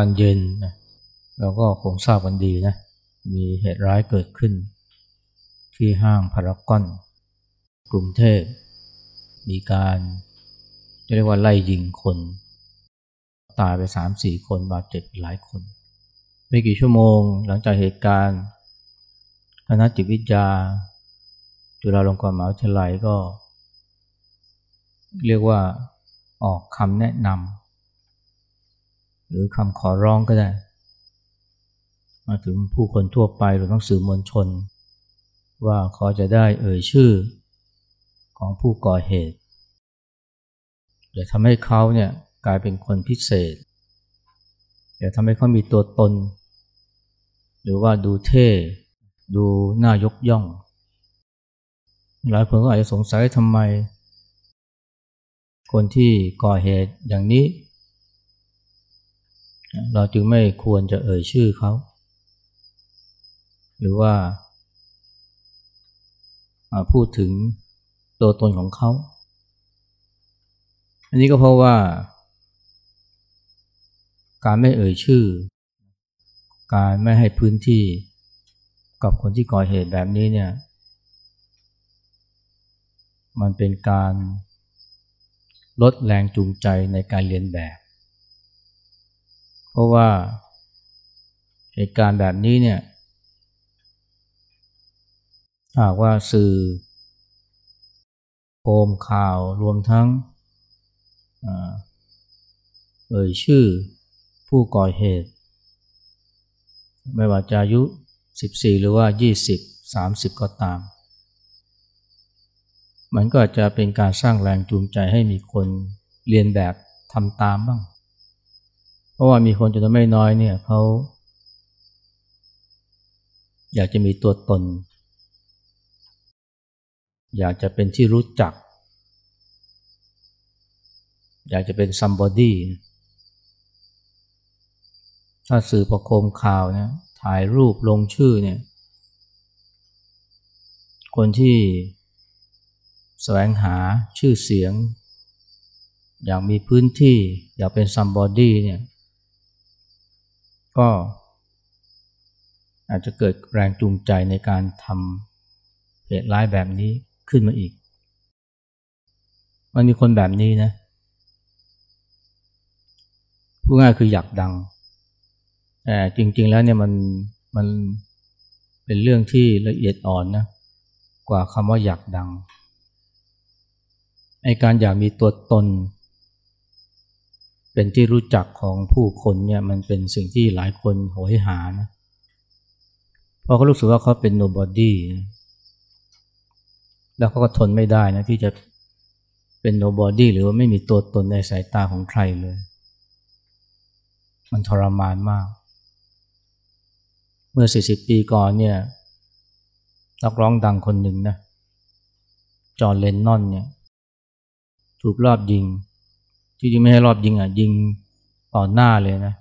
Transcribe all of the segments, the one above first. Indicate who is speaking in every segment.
Speaker 1: านเย็นนะเราก็คงทราบกันดีนะ มีเหตุร้ายเกิดขึ้น ที่ห้างพารากอน กรุงเทพ มีการเรียกว่าไล่ยิงคน ตายไปสามสี่คนบาดเจ็บหลายคน ไม่กี่ชั่วโมงหลังจากเหตุการณ์คณะจิตวิทยา จุฬาลงกรณ์มหาวิทยาลัยก็ เรียกว่าออกคำแนะนำ หรือคำขอร้องก็ได้ มาถึงผู้คนทั่วไปหรือทั้งสื่อมวลชน ว่าขอจะได้เอ่ยชื่อของผู้ก่อเหตุอย่าทำให้เขาเนี่ยกลายเป็นคนพิเศษอย่าทำให้เขามีตัวตน หรือว่าดูเท่ ดูน่ายกย่อง หลายคนก็อาจจะสงสัยทำไม คนที่ก่อเหตุอย่างนี้ เราจึงไม่ควรจะเอ่ยชื่อเขา หรือว่าพูดถึงตัวตนของเขา อันนี้ก็เพราะว่า การไม่เอ่ยชื่อ การไม่ให้พื้นที่กับคนที่ก่อเหตุแบบนี้เนี่ย มันเป็นการลดแรงจูงใจในการเรียนแบบ เพราะว่าเหตุการณ์แบบนี้เนี่ยหากว่าสื่อโคมข่าวรวมทั้งเอ่ยชื่อผู้ก่อเหตุ ไม่ว่าจะอายุ 14 หรือว่า 20 30 ก็ตาม มันก็จะเป็นการสร้างแรงจูงใจให้มีคนเรียนแบบทำตามบ้าง ราะว่ามีคนจำนวนไม่น้อยเนี่ยเขาอยากจะมีตัวตน อยากจะเป็นที่รู้จัก อยากจะเป็น somebody ถ้าสื่อประโคมข่าวเนี่ยถ่ายรูปลงชื่อเนี่ย คนที่แสวงหาชื่อเสียง อยากมีพื้นที่ อยากเป็น somebody เนี่ย ก็ อาจจะเกิดแรงจูงใจในการทำเหตุร้ายแบบนี้ขึ้นมาอีก มันมีคนแบบนี้นะพูดง่ายคืออยากดังแต่จริง ๆ แล้วเนี่ยมันมันเป็นเรื่องที่ละเอียดอ่อนนะกว่าคำว่าอยากดังไอการอยากมีตัวตน เป็นที่รู้จักของผู้คนเนี่ยมันเป็นสิ่งที่หลายคนโหยหานะเพราะเขารู้สึกว่าเขาเป็น nobody แล้วเขาก็ทนไม่ได้นะที่จะเป็น nobody หรือว่าไม่มีตัวตนในสายตาของใครเลย มันทรมานมาก เมื่อ 40 ปีก่อนเนี่ยนักร้องดังคนหนึ่งนะจอห์นเลนนอนเนี่ย ถูกลอบยิง ที่จริงไม่ใช่ลอบยิงอะยิงต่อหน้าเลยนะ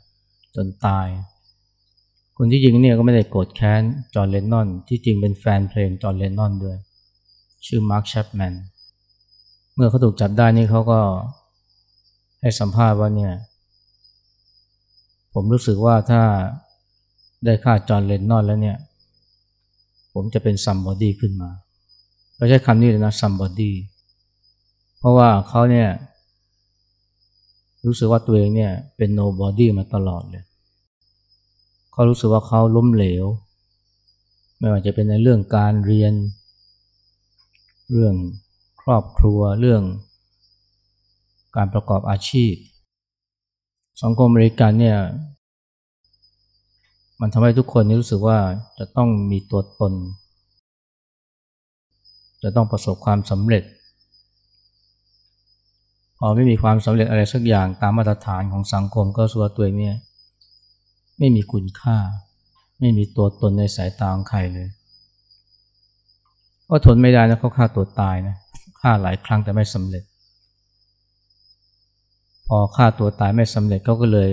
Speaker 1: จนตาย คนที่ยิงเนี่ยก็ไม่ได้โกรธแค้นจอห์นเลนนอน ที่จริงเป็นแฟนเพลงจอห์นเลนนอนด้วย ชื่อมาร์คแชปแมนเมื่อเขาถูกจับได้นี่เขาก็ให้สัมภาษณ์ว่าเนี่ย ผมรู้สึกว่าถ้าได้ฆ่าจอห์นเลนนอนแล้วเนี่ย ผมจะเป็น somebody ขึ้นมาเขาใช้คำนี้เลยนะ somebodyเพราะว่าเขาเนี่ย รู้สึกว่าตัวเองเนี่ยเป็นโนบอดี้มาตลอดเลยเขารู้สึกว่าเขาล้มเหลว ไม่ว่าจะเป็นในเรื่องการเรียน เรื่องครอบครัวเรื่อง การประกอบอาชีพ สังคมอเมริกันเนี่ยมันทำให้ทุกคนรู้สึกว่าจะต้องมีตัวตน จะต้องประสบความสำเร็จ พอไม่มีความสำเร็จอะไรสักอย่างตามมาตรฐานของสังคมก็สัวตัวเนี่ยไม่มีคุณค่า ไม่มีตัวตนในสายตาของใครเลยก็ทนไม่ได้นะเขาฆ่าตัวตายนะฆ่าหลายครั้งแต่ไม่สำเร็จ พอฆ่าตัวตายไม่สำเร็จเขาก็เลย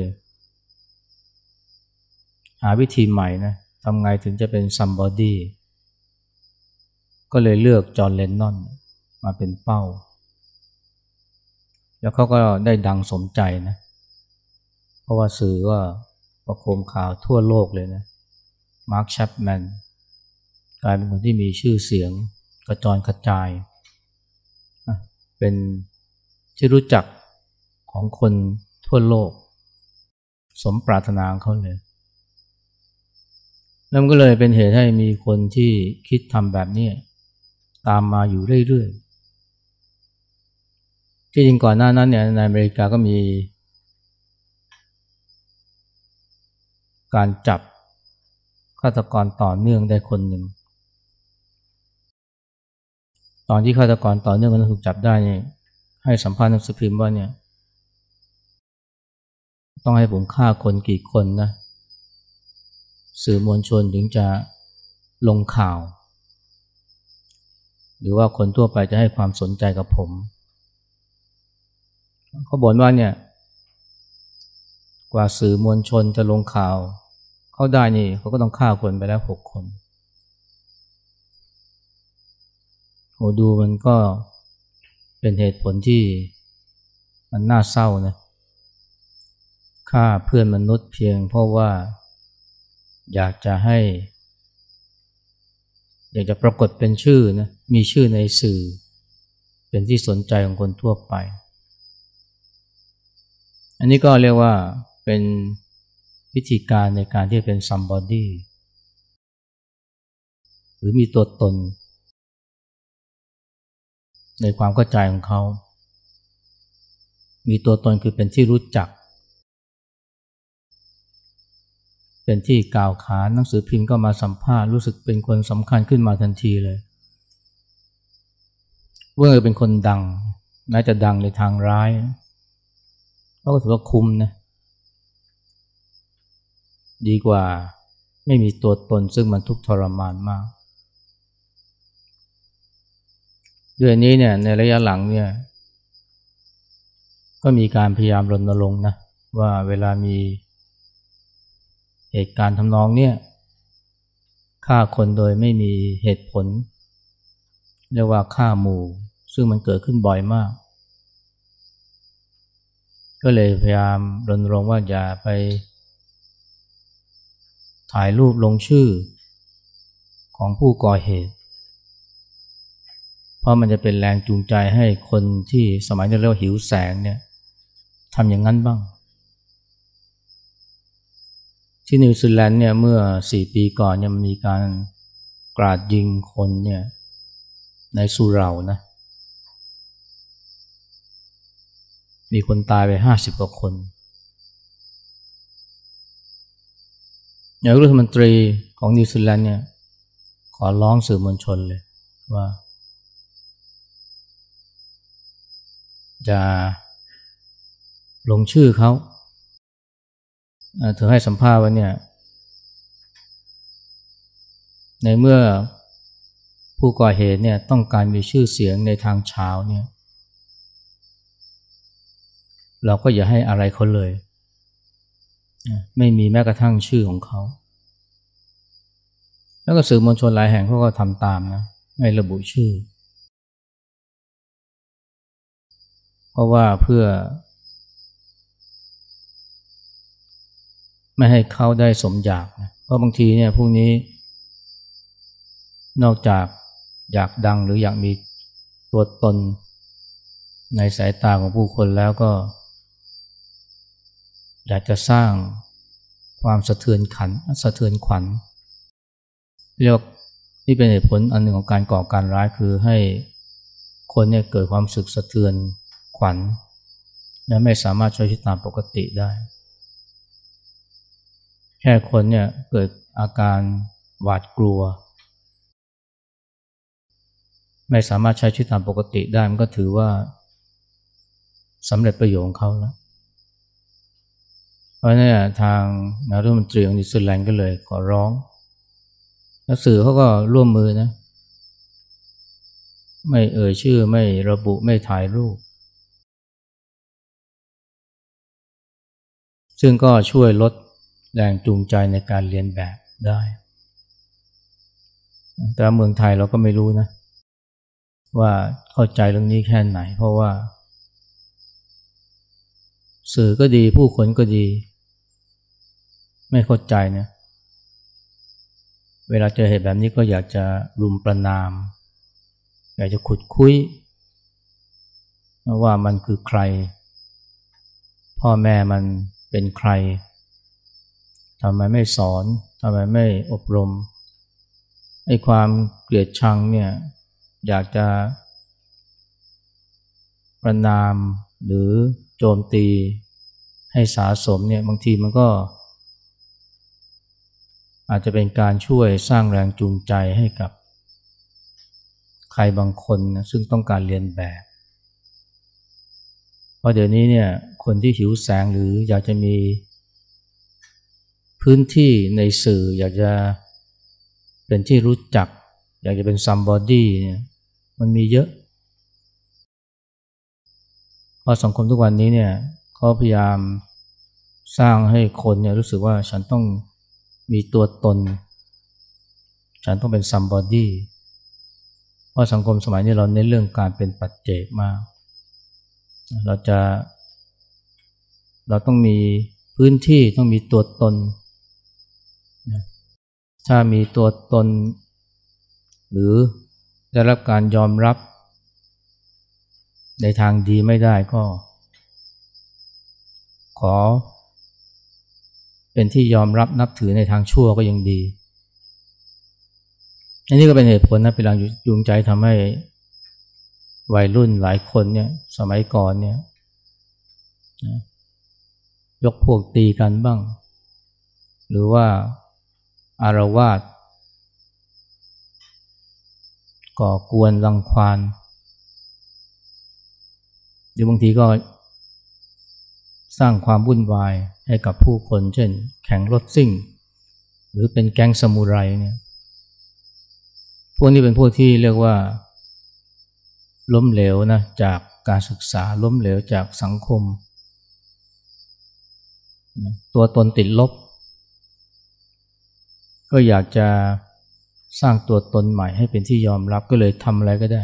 Speaker 1: หาวิธีใหม่นะทำไงถึงจะเป็น somebody ก็เลยเลือกจอร์เลนนอนมาเป็นเป้า แล้วเขาก็ได้ดังสมใจนะ เพราะว่าสื่อว่าประโคมข่าวทั่วโลกเลยนะ มาร์คแชปแมนกลายเป็นคนที่มีชื่อเสียงกระจรกระจาย เป็นที่รู้จักของคนทั่วโลก สมปรารถนาของเขาเลยแล้วมันก็เลยเป็นเหตุให้มีคนที่คิดทำแบบนี้ตามมาอยู่เรื่อยๆ ที่จริงก่อนหน้านั้นเนี่ยในอเมริกาก็มี การจับฆาตกรต่อเนื่องได้คนหนึ่ง ตอนที่ฆาตกรต่อเนื่องคนนั้นถูกจับได้เนี่ยให้สัมภาษณ์นักสืบพิมพ์ว่าเนี่ย ต้องให้ผมฆ่าคนกี่คนนะ สื่อมวลชนถึงจะลงข่าว หรือว่าคนทั่วไปจะให้ความสนใจกับผม เขาบอกว่าเนี่ย กว่าสื่อมวลชนจะลงข่าว เขาได้นี่เขาก็ต้องฆ่าคนไปแล้วหกคนโหดูมันก็เป็นเหตุผลที่มันน่าเศร้านะฆ่าเพื่อนมนุษย์เพียงเพราะว่าอยากจะให้ อยากจะปรากฏเป็นชื่อนะมีชื่อในสื่อ เป็นที่สนใจของคนทั่วไป อันนี้ก็เรียกว่าเป็นวิธีการในการที่เป็น somebody หรือมีตัวตน ในความเข้าใจของเขา มีตัวตนคือเป็นที่รู้จัก เป็นที่กล่าวขานหนังสือพิมพ์ก็มาสัมภาษณ์รู้สึกเป็นคนสำคัญขึ้นมาทันทีเลยเมื่อเป็นคนดังแม้จะดังในทางร้าย ก็ถือว่าคุ้มนะ ดีกว่าไม่มีตัวตนซึ่งมันทุกข์ทรมานมาก ด้วยนี้เนี่ยในระยะหลังเนี่ย ก็มีการพยายามรณรงค์นะว่าเวลามีเหตุการณ์ทำนองเนี่ยฆ่าคนโดยไม่มีเหตุผล เรียกว่าฆ่าหมู่ ซึ่งมันเกิดขึ้นบ่อยมาก ก็เลยพยายามรณรงค์ว่าอย่าไป ถ่ายรูปลงชื่อของผู้ก่อเหตุ เพราะมันจะเป็นแรงจูงใจให้คนที่สมัยนี้เรียกว่าหิวแสงเนี่ยทำอย่างนั้นบ้าง ที่นิวซีแลนด์เนี่ยเมื่อสี่ปีก่อนเนี่ยมีการกราดยิงคนเนี่ยในสุเหร่านะ มีคนตายไปห้าสิบกว่าคนนายกรัฐมนตรีของนิวซีแลนด์เนี่ยขอร้องสื่อมวลชนเลยว่าจะลงชื่อเขาเธอให้สัมภาษณ์ว่าเนี่ย ในเมื่อผู้ก่อเหตุเนี่ยต้องการมีชื่อเสียงในทางเช้าเนี่ย เราก็อย่าให้อะไรเขาเลย ไม่มีแม้กระทั่งชื่อของเขา แล้วก็สื่อมวลชนหลายแห่งเขาก็ทำตามนะ ไม่ระบุชื่อ เพราะว่าเพื่อ ไม่ให้เขาได้สมอยากนะเพราะบางทีเนี่ยพวกนี้ นอกจากอยากดังหรืออยากมีตัวตนในสายตาของผู้คนแล้วก็ อยากจะสร้างความสะเทือนขันสะเทือนขวัญเรียกนี่เป็นเหตุผลอันหนึ่งของการก่อการร้ายคือให้คนเนี่ยเกิดความสึกสะเทือนขวัญและไม่สามารถใช้ชีวิตตามปกติได้ แค่คนเนี่ยเกิดอาการหวาดกลัว ไม่สามารถใช้ชีวิตตามปกติได้มันก็ถือว่าสำเร็จประโยชน์ของเขาแล้ว เพราะนี่ทางนายรัฐมนตรีของนิวซีแลนด์ก็เลยขอร้องแล้วสื่อเขาก็ร่วมมือนะ ไม่เอ่ยชื่อไม่ระบุไม่ถ่ายรูป ซึ่งก็ช่วยลดแรงจูงใจในการเรียนแบบได้ แต่เมืองไทยเราก็ไม่รู้นะ ว่าเข้าใจเรื่องนี้แค่ไหน เพราะว่า สื่อก็ดีผู้คนก็ดี ไม่เข้าใจเนี่ยเวลาเจอเหตุแบบนี้ก็อยากจะรุมประนาม อยากจะขุดคุยว่ามันคือใคร พ่อแม่มันเป็นใครทำไมไม่สอนทำไมไม่อบรมไอ้ความเกลียดชังเนี่ยอยากจะประนามหรือ โจมตีให้สาสมเนี่ยบางทีมันก็ อาจจะเป็นการช่วยสร้างแรงจูงใจให้กับ ใครบางคนนะซึ่งต้องการเลียนแบบ เพราะเดี๋ยวนี้เนี่ยคนที่หิวแสงหรืออยากจะมีพื้นที่ในสื่ออยากจะเป็นที่รู้จัก อยากจะเป็น somebody เนี่ยมันมีเยอะ เพราะสังคมทุกวันนี้เนี่ยเขาพยายามสร้างให้คนเนี่ยรู้สึกว่าฉันต้องมีตัวตน ฉันต้องเป็นซัมบอดี้เพราะสังคมสมัยนี้เราเน้นเรื่องการเป็นปัจเจกมาก เราจะ เราต้องมีพื้นที่ต้องมีตัวตน ถ้ามีตัวตน หรือได้รับการยอมรับ ในทางดีไม่ได้ก็ ขอ เป็นที่ยอมรับนับถือในทางชั่วก็ยังดี อันนี้ก็เป็นเหตุผลนะเป็นแรงจูงใจทำให้วัยรุ่นหลายคนเนี่ยสมัยก่อนเนี่ยยกพวกตีกันบ้าง หรือว่าอารวาสก่อกวนรังควาน หรือบางทีก็สร้างความวุ่นวายให้กับผู้คน เช่น แข่งรถซิ่ง หรือเป็นแก๊งสมุไรเนี่ยพวกนี้เป็นพวกที่เรียกว่า ล้มเหลวนะจากการศึกษาล้มเหลวจากสังคม ตัวตนติดลบ ก็อยากจะสร้างตัวตนใหม่ให้เป็นที่ยอมรับก็เลยทำอะไรก็ได้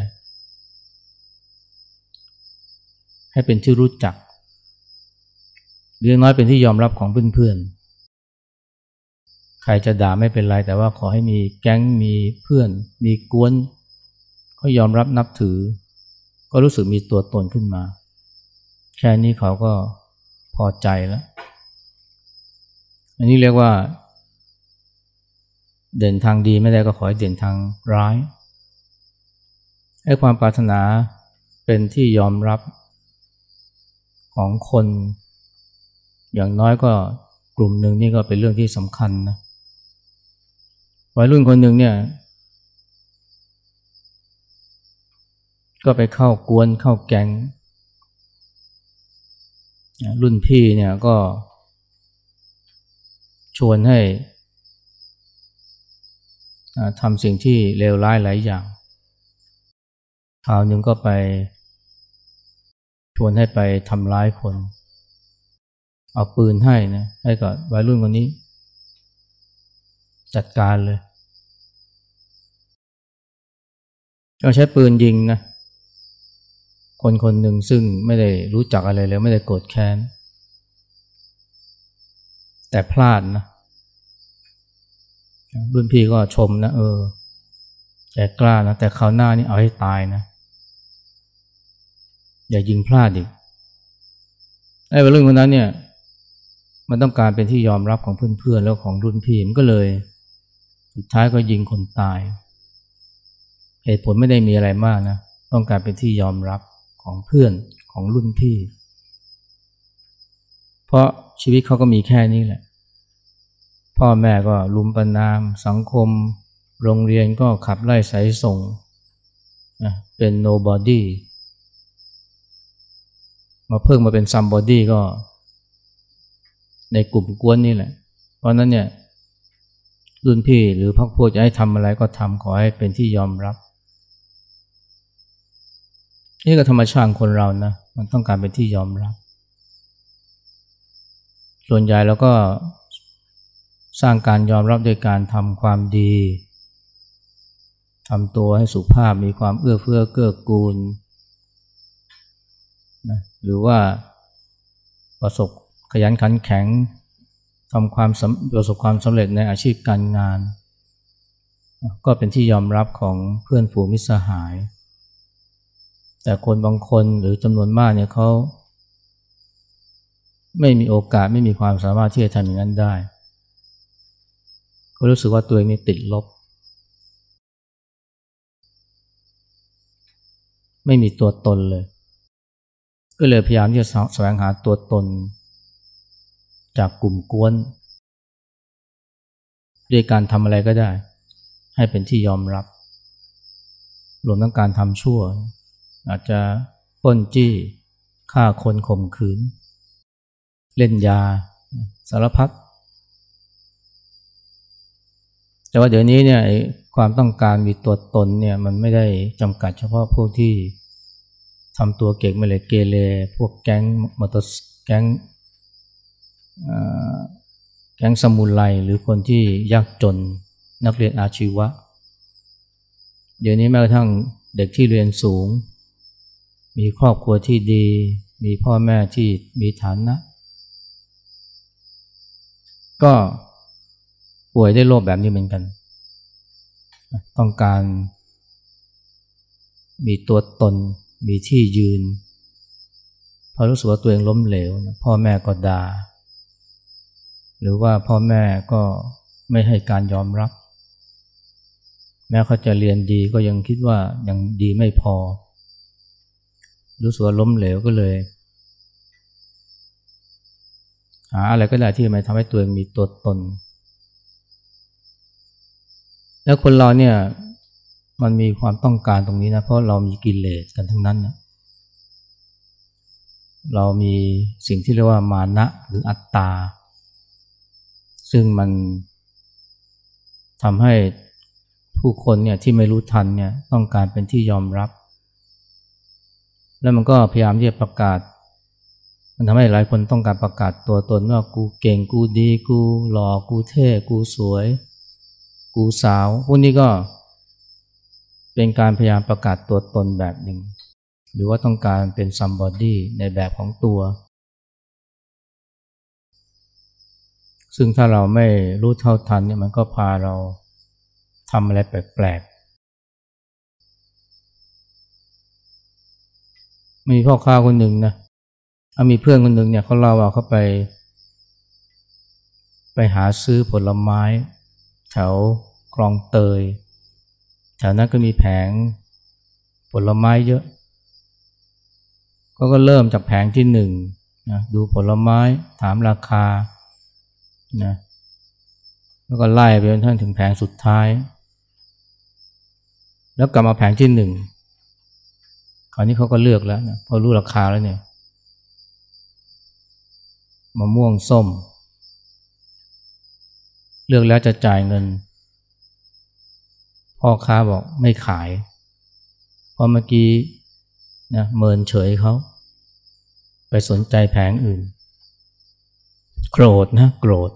Speaker 1: ให้เป็นที่รู้จักเรื่อน้อยเป็นที่ยอมรับของเพื่อนๆ ใครจะด่าไม่เป็นไร แต่ว่าขอให้มีแก๊งมีเพื่อน มีกวนเขายอมรับนับถือ ก็รู้สึกมีตัวตนขึ้นมา แค่นี้เขาก็พอใจแล้ว อันนี้เรียกว่า เด่นทางดีไม่ได้ก็ขอให้เด่นทางร้ายให้ความปรารถนาเป็นที่ยอมรับ ของคน อย่างน้อยก็กลุ่มหนึ่งนี่ก็เป็นเรื่องที่สำคัญนะวัยรุ่นคนหนึ่งเนี่ยก็ไปเข้ากวนเข้าแก๊งรุ่นพี่เนี่ยก็ ชวนให้ทำสิ่งที่เลวร้ายหลายอย่างคราวหนึ่งก็ไป ชวนให้ไปทำร้ายคน เอาปืนให้นะให้กับวัยรุ่นคนนี้ จัดการเลยก็ใช้ปืนยิงนะ คนคนหนึ่งซึ่งไม่ได้รู้จักอะไรเลยไม่ได้โกรธแค้น แต่พลาดนะรุ่นพี่ก็ชมนะ เออแกกล้านะ แต่คราวหน้านี่เอาให้ตายนะ อย่ายิงพลาดอีกไอ้วัยรุ่นคนนั้นเนี่ย มันต้องการเป็นที่ยอมรับของเพื่อนๆแล้วของรุ่นพี่มันก็เลย สุดท้ายก็ยิงคนตาย เหตุผลไม่ได้มีอะไรมากนะต้องการเป็นที่ยอมรับของเพื่อนของรุ่นพี่ เพราะชีวิตเขาก็มีแค่นี้แหละ พ่อแม่ก็ลุมประนาม สังคม โรงเรียนก็ขับไล่สายส่งนะเป็น nobody มาเพิ่งมาเป็น somebody ก็ ในกลุ่มกวนนี่แหละ เพราะนั้นเนี่ยรุ่นพี่หรือพักพวกจะให้ทำอะไรก็ทำขอให้เป็นที่ยอมรับ นี่ก็ธรรมชาติคนเรานะ มันต้องการเป็นที่ยอมรับ ส่วนใหญ่แล้วก็สร้างการยอมรับด้วยการทำความดีทำตัวให้สุภาพมีความเอื้อเฟื้อเกื้อกูล หรือว่าประสบขยันขันแข็งทำความประสบความสำเร็จในอาชีพการงาน ก็เป็นที่ยอมรับของเพื่อนฝูงมิตรสหาย แต่คนบางคนหรือจำนวนมากเนี่ยเขาไม่มีโอกาสไม่มีความสามารถที่จะทำอย่างนั้นได้ก็รู้สึกว่าตัวเองนี่ติดลบ ไม่มีตัวตนเลย ก็เลยพยายามที่จะแสวงหาตัวตน จากกลุ่มกวน ด้วยการทำอะไรก็ได้ ให้เป็นที่ยอมรับรวมทั้งการทำชั่ว อาจจะป้นจี้ฆ่าคนข่มขืน เล่นยา สารพัดแต่ว่าเดี๋ยวนี้เนี่ยความต้องการมีตัวตนเนี่ยมันไม่ได้จำกัดเฉพาะพวกที่ ทำตัวเก่งมาเลยเกเรพวกแก๊งมอเตอร์แก๊งแก๊งสมุนไลหรือคนที่ยากจนนักเรียนอาชีวะ เดี๋ยวนี้แม้กระทั่งเด็กที่เรียนสูง มีครอบครัวที่ดี มีพ่อแม่ที่มีฐานะ ก็ป่วยได้โรคแบบนี้เหมือนกัน ต้องการมีตัวตน มีที่ยืน พอรู้สึกว่าตัวเองล้มเหลวนะพ่อแม่ก็ด่าหรือว่าพ่อแม่ก็ไม่ให้การยอมรับ แม้เขาจะเรียนดีก็ยังคิดว่ายังดีไม่พอ รู้สึกว่าล้มเหลวก็เลยหาอะไรก็ได้ที่มาทำให้ตัวเองมีตัวตน แล้วคนเราเนี่ย มันมีความต้องการตรงนี้นะเพราะเรามีกิเลสกันทั้งนั้นนะเรามีสิ่งที่เรียกว่ามานะหรืออัตตา ซึ่งมันทำให้ผู้คนเนี่ยที่ไม่รู้ทันเนี่ยต้องการเป็นที่ยอมรับ แล้วมันก็พยายามที่จะประกาศ มันทำให้หลายคนต้องการประกาศตัวตนว่ากูเก่งกูดี กูหล่อกูเท่กูสวย กูสาว พวกนี้ก็เเป็นการพยายามประกาศตัวตนแบบหนึ่ง หรือว่าต้องการเป็น somebody ในแบบของตัว ซึ่งถ้าเราไม่รู้เท่าทันเนี่ยมันก็พาเราทำอะไรแปลกๆ มีพ่อค้าคนหนึ่งนะมีเพื่อนคนหนึ่งเนี่ยเขาเล่าว่าเขาไป ไปหาซื้อผลไม้ แถวคลองเตย ถวนั้นก็มีแผงผลไม้เยอะ ก็ก็เริ่มจากแผงที่หนึ่งนะดูผลไม้ถามราคานะแล้วก็ไล่ไปจนท่านถึงแผงสุดท้าย แล้วกลับมาแผงที่หนึ่งคราวนี้เขาก็เลือกแล้วนะพอรู้ราคาแล้วเนี่ยมะม่วงส้ม เลือกแล้วจะจ่ายเงิน พ่อค้าบอกไม่ขาย เพราะเมื่อกี้นะเมินเฉยเขาไปสนใจแผงอื่น โกรธนะโกรธ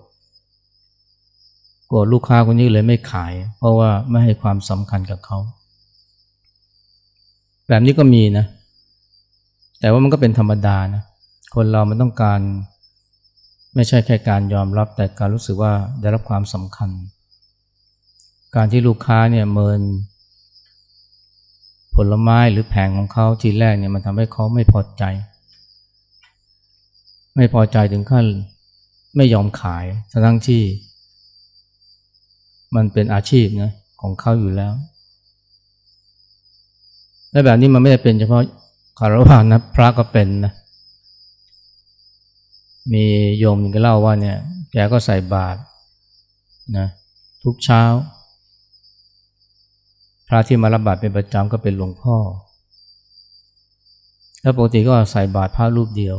Speaker 1: โกรธลูกค้าคนนี้เลยไม่ขาย เพราะว่าไม่ให้ความสำคัญกับเขา แบบนี้ก็มีนะ แต่ว่ามันก็เป็นธรรมดานะ คนเรามันต้องการ ไม่ใช่แค่การยอมรับแต่การรู้สึกว่าได้รับความสำคัญ การที่ลูกค้าเนี่ยเมิน ผลไม้หรือแผงของเขาทีแรกเนี่ยมันทำให้เขาไม่พอใจ ไม่พอใจถึงขั้นไม่ยอมขายทั้งที่ มันเป็นอาชีพนะของเขาอยู่แล้ว และแบบนี้มันไม่ได้เป็นเฉพาะคารวะนะพระก็เป็นนะมีโยมนึงก็เล่าว่าเนี่ยแกก็ใส่บาตรนะทุกเช้า พระที่มารับบาตรเป็นประจำก็เป็นหลวงพ่อ แล้วปกติก็ใส่บาตรพระรูปเดียว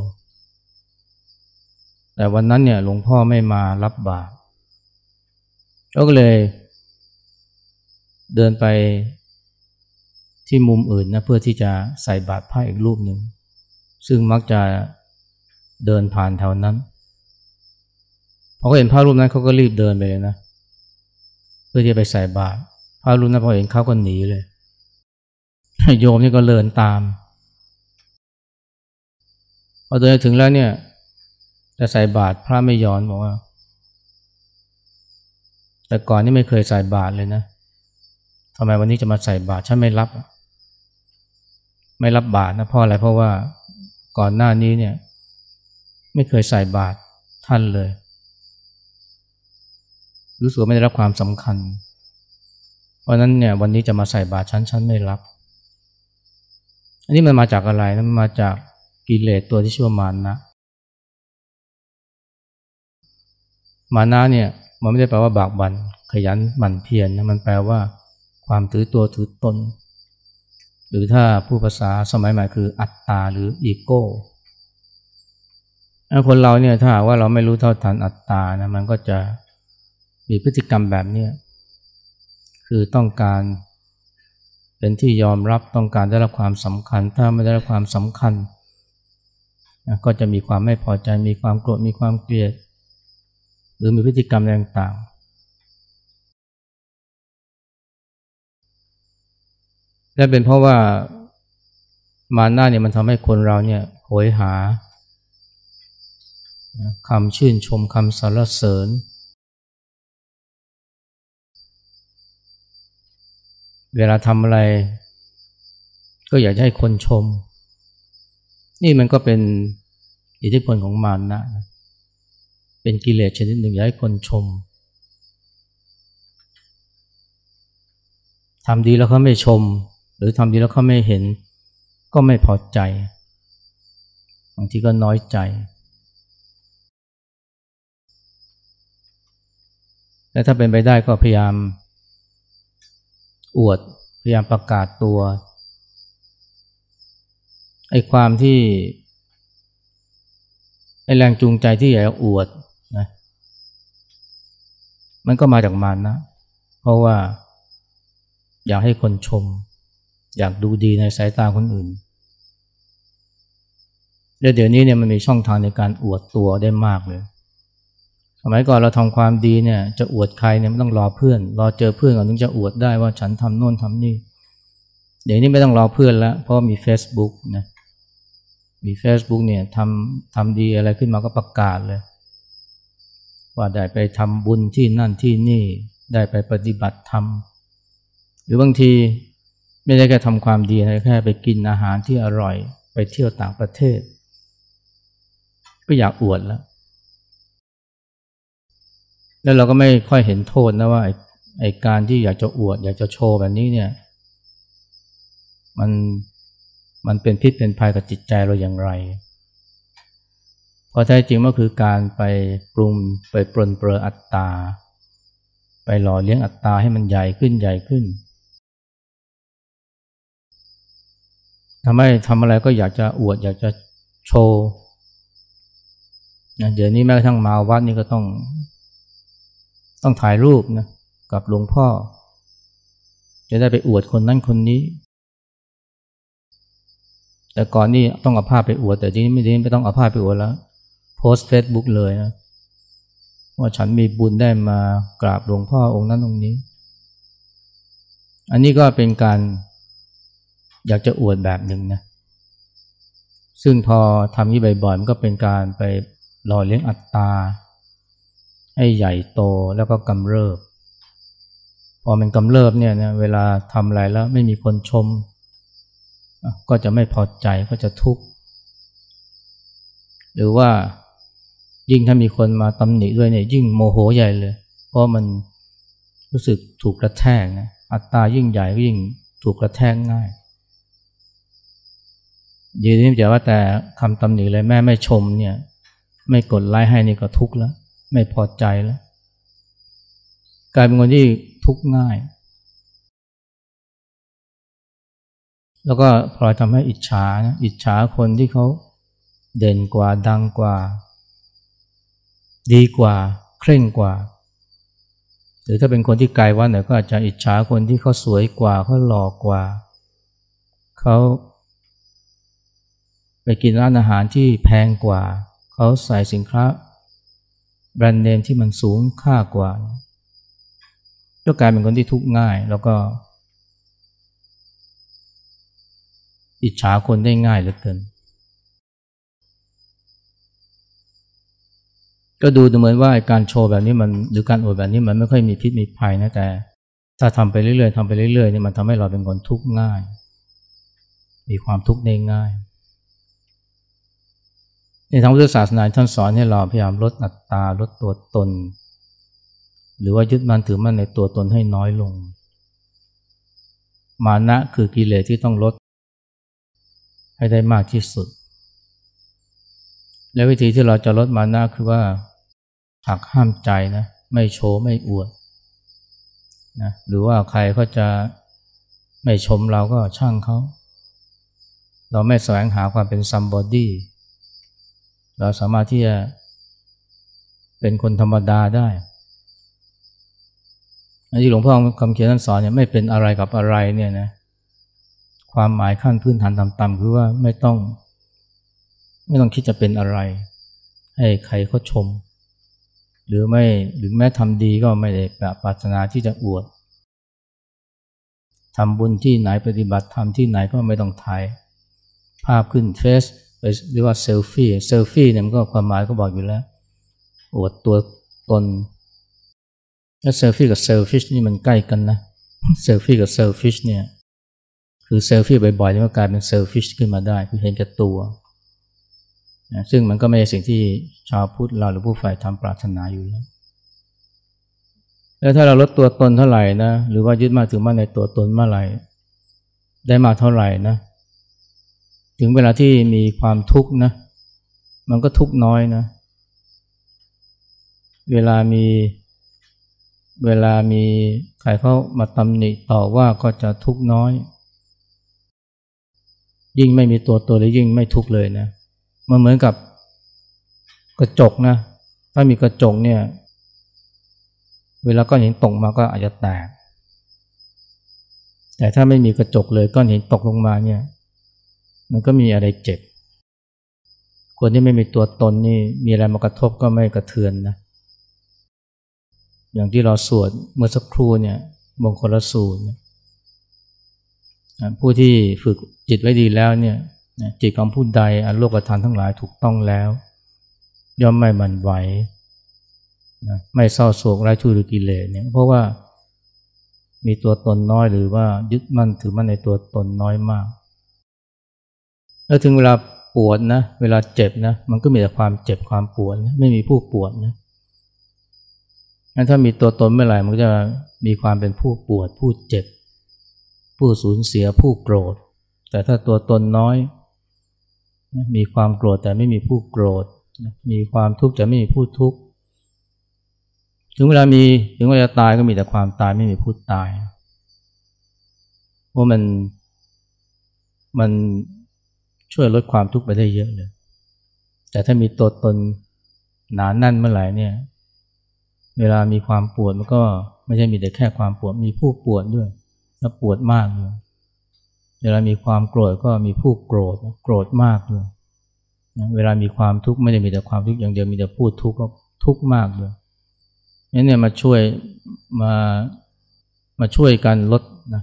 Speaker 1: แต่วันนั้นเนี่ยหลวงพ่อไม่มารับบาตรก็เลย เดินไปที่มุมอื่นนะเพื่อที่จะใส่บาตรพระอีกรูปหนึ่ง ซึ่งมักจะเดินผ่านแถวนั้นพอเขาเห็นพระรูปนั้นเขาก็รีบเดินไปเลยนะ เพื่อที่จะไปใส่บาตร พระรูปนั้นพอเห็นเขาก็หนีเลย โยมนี่ก็เลินตาม พอเดินถึงแล้วเนี่ยจะใส่บาตรพระไม่ย้อนบอกว่า แต่ก่อนนี่ไม่เคยใส่บาตรเลยนะทำไมวันนี้จะมาใส่บาตรฉันไม่รับ ไม่รับบาตรนะเพราะอะไรเพราะว่าก่อนหน้านี้เนี่ย ไม่เคยใส่บาตรท่านเลย รู้สึกไม่ได้รับความสำคัญเราะนั้นเนี่ยวันนี้จะมาใส่บาตรฉันฉันไม่รับ อันนี้มันมาจากอะไรนะมันมาจากกิเลสตัวที่ชื่อว่ามานะ มานะเนี่ยมันไม่ได้แปลว่าบากบัน่นขยันหมั่นเพียรนะมันแปลว่าความถือตัวถือตน หรือถ้าผู้ภาษาสมัยใหม่คืออัตตาหรืออีโก้คนเราเนี่ยถ้าว่าเราไม่รู้เท่าทันอัตตานะมันก็จะมีพฤติกรรมแบบเนี้ คือต้องการเป็นที่ยอมรับต้องการได้รับความสำคัญ ถ้าไม่ได้รับความสำคัญ ก็จะมีความไม่พอใจมีความโกรธมีความเกลียด หรือมีพฤติกรรมต่างๆและเป็นเพราะว่ามาหน้าเนี่ยมันทำให้คนเราเนี่ยโหยหาคำชื่นชมคำสรรเสริญ เวลาทำอะไร ก็อยากให้คนชม นี่มันก็เป็นอิทธิพลของมารนะเป็นกิเลสชนิดหนึ่งอยากให้คนชมทำดีแล้วเขาไม่ชม หรือทำดีแล้วเขาไม่เห็น ก็ไม่พอใจบางทีก็น้อยใจ และถ้าเป็นไปได้ก็พยายาม อวด พยายามประกาศตัวไอ้ความที่ไอ้แรงจูงใจที่อยากอวดนะมันก็มาจากมันนะ เพราะว่า อยากให้คนชม อยากดูดีในสายตาคนอื่นแล้วเดี๋ยวนี้เนี่ยมันมีช่องทางในการอวดตัวได้มากเลย สมัยก่อนเราทำความดีเนี่ยจะอวดใครเนี่ยไม่ต้องรอเพื่อน รอเจอเพื่อนก่อนถึงจะอวดได้ว่าฉันทำโน่นทำนี่ เดี๋ยวนี้ไม่ต้องรอเพื่อนแล้ว เพราะมี Facebook นะมี Facebook เนี่ยทำทำดีอะไรขึ้นมาก็ประกาศเลย ว่าได้ไปทำบุญที่นั่นที่นี่ได้ไปปฏิบัติธรรมหรือบางทีไม่ได้แค่ทำความดีนะแค่ไปกินอาหารที่อร่อย ไปเที่ยวต่างประเทศ ก็อยากอวดแล้ว แล้วเราก็ไม่ค่อยเห็นโทษนะว่าไอ้การที่อยากจะอวด อยากจะโชว์แบบนี้เนี่ย มันมันเป็นพิษเป็นภัยกับจิตใจเราอย่างไรพอแท้จริงก็คือการไปปรุงไปปรนเปรออัตตา ไปหล่อเลี้ยงอัตตาให้มันใหญ่ขึ้นใหญ่ขึ้นทำให้ทำอะไรก็อยากจะอวด อยากจะโชว์นะเดี๋ยวนี้แม้กระทั่งมาวัดนี่ก็ต้อง ต้องถ่ายรูปนะกับหลวงพ่อ จะได้ไปอวดคนนั้นคนนี้ แต่ก่อนนี่ต้องเอาภาพไปอวด แต่ทีนี้ไม่ได้ไม่ต้องเอาภาพไปอวดแล้ว โพสเฟซบุ๊กเลยนะว่าฉันมีบุญได้มากราบหลวงพ่อองค์นั้นองค์นี้ อันนี้ก็เป็นการอยากจะอวดแบบหนึ่งนะ ซึ่งพอทำนี้บ่อยๆมันก็เป็นการไปหล่อเลี้ยงอัตตา ให้ใหญ่โตแล้วก็กำเริบ พอมันกำเริบเนี่ยนะเวลาทำอะไรแล้วไม่มีคนชม ก็จะไม่พอใจก็จะทุกข์ หรือว่ายิ่งถ้ามีคนมาตำหนิด้วยเนี่ยยิ่งโมโหใหญ่เลย เพราะมันรู้สึกถูกกระแทกนะอัตตายิ่งใหญ่ก็ยิ่งถูกกระแทกง่ายยืนนี่จะว่าแต่คำตำหนิเลยแม่ไม่ชมเนี่ย ไม่กดไลค์ให้นี่ก็ทุกข์แล้ว ไม่พอใจแล้ว กลายเป็นคนที่ทุกข์ง่าย แล้วก็พลอยทำให้อิจฉานะอิจฉาคนที่เขาเด่นกว่าดังกว่า ดีกว่า เคร่งกว่า หรือถ้าเป็นคนที่ไกลวัดหน่อยก็อาจจะอิจฉาคนที่เขาสวยกว่าเขาหล่อกว่าเขาไปกินร้านอาหารที่แพงกว่า เขาใส่สินค้า แบรนด์เนมที่มันสูงค่ากว่าก็กลายเป็นคนที่ทุกข์ง่าย แล้วก็ อิจฉาคนได้ง่ายเหลือเกิน ก็ดูเหมือนว่าการโชว์แบบนี้มันหรือการอวดแบบนี้มันไม่ค่อยมีพิษมีภัยนะแต่ ถ้าทำไปเรื่อยๆทำไปเรื่อยๆนี่มันทำให้เราเป็นคนทุกข์ง่าย มีความทุกข์ได้ง่าย ในทางพุทธศาสนาท่านสอนให้เราพยายามลดอัตตาลดตัวตน หรือว่ายึดมั่นถือมั่นในตัวตนให้น้อยลง มานะคือกิเลสที่ต้องลด ให้ได้มากที่สุด และวิธีที่เราจะลดมานะคือว่าหักห้ามใจนะไม่โชว์ไม่อวดนะหรือว่าใครเขาจะไม่ชมเราก็ช่างเขา เราไม่แสวงหาความเป็น somebody เราสามารถที่จะเป็นคนธรรมดาได้อันที่หลวงพ่อคำเขียนท่านสอนเนี่ยไม่เป็นอะไรกับอะไรเนี่ยนะความหมายขั้นพื้นฐานต่ำๆคือว่าไม่ต้อง ไม่ต้องคิดจะเป็นอะไร ให้ใครเขาชม หรือไม่หรือแม้ทำดีก็ไม่ได้แบบปรารถนาที่จะอวดทำบุญที่ไหนปฏิบัติธรรมที่ไหนก็ไม่ต้องถ่ายภาพขึ้นเฟซ เรียกว่า selfie selfie เนี่ยมันก็ความหมายก็บอกอยู่แล้วอวดตัวตนแล้วเซลฟี่กับ selfish นี่มันใกล้กันนะเซลฟี่กับ selfish เนี่ยคือเซลฟี่บ่อยๆมันกลายเป็นเซลฟิชขึ้นมาได้คือเห็นแก่ตัวนะซึ่งมันก็ไม่ใช่สิ่งที่ชาวพุทธเราหรือผู้ฝ่ายทำปรารถนาอยู่แล้วแล้วถ้าเราลดตัวตนเท่าไหร่นะหรือว่ายึดมาถือมาในตัวตนเมื่อไหร่ได้มาเท่าไหร่นะ ถึงเวลาที่มีความทุกข์นะ มันก็ทุกข์น้อยนะ เวลามีเวลามีใครเข้ามาตำหนิต่อว่าก็จะทุกข์น้อย ยิ่งไม่มีตัวตัวเลยยิ่งไม่ทุกข์เลยนะมันเหมือนกับกระจกนะ ถ้ามีกระจกเนี่ย เวลาก้อนหินตกมาก็อาจจะแตก แต่ถ้าไม่มีกระจกเลยก้อนหินตกลงมาเนี่ย มันก็มีอะไรเจ็บ คนที่ไม่มีตัวตนนี่มีอะไรมากระทบก็ไม่กระเทือนนะ อย่างที่เราสวดเมื่อสักครู่เนี่ยมงคลสูตรผู้ที่ฝึกจิตไว้ดีแล้วเนี่ยจิตของผู้ใดอันโลกธรรมทั้งหลายถูกต้องแล้ว ย่อมไม่มันไหวนะไม่เศร้าโศกไร้ชูหรือกิเลสเนี่ยเพราะว่ามีตัวตนน้อยหรือว่ายึดมั่นถือมั่นในตัวตนน้อยมาก แล้วถึงเวลาปวดนะ เวลาเจ็บนะ มันก็มีแต่ความเจ็บความปวดนะไม่มีผู้ปวดนะงั้นถ้ามีตัวตนเมื่อไหร่มันก็จะมีความเป็นผู้ปวด ผู้เจ็บ ผู้สูญเสียผู้โกรธ แต่ถ้าตัวตนน้อย มีความโกรธแต่ไม่มีผู้โกรธ มีความทุกข์แต่ไม่มีผู้ทุกข์ถึงเวลามีถึงเวลาตายก็มีแต่ความตายไม่มีผู้ตายเพราะมันมัน ช่วยลดความทุกข์ไปได้เยอะเลย แต่ถ้ามีตัวตนหนานแน่นเมื่อไหร่เนี่ย เวลามีความปวดมันก็ไม่ใช่มีแต่แค่ความปวด มีผู้ปวดด้วย แล้วปวดมากเลยเวลามีความโกรธก็มีผู้โกรธ โกรธมากเลยเวลามีความทุกข์ไม่ได้มีแต่ความทุกข์อย่างเดียวมีแต่พูดทุกข์ก็ทุกข์มากเลยนี่เนี่ยมาช่วยมามาช่วยกันลดนะ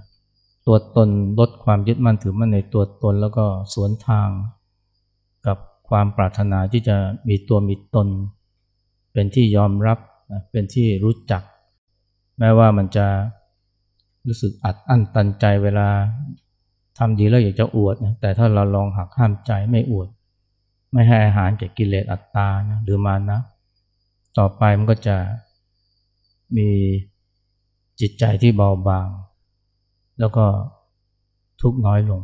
Speaker 1: ตัวตนลดความยึดมั่นถือมั่นในตัวตนแล้วก็สวนทางกับความปรารถนาที่จะมีตัวมีตน เป็นที่ยอมรับเป็นที่รู้จัก แม้ว่ามันจะรู้สึกอัดอั้นตันใจเวลาทำดีแล้วอยากจะอวดนะแต่ถ้าเราลองหักห้ามใจไม่อวด ไม่ให้อาหารแก่กิเลสอัตตานะหรือมานะ ต่อไปมันก็จะมีจิตใจที่เบาบาง แล้วก็ทุกน้อยลง